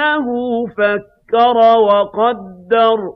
إِنَّهُ فَكَّرَ وَقَدَّرَ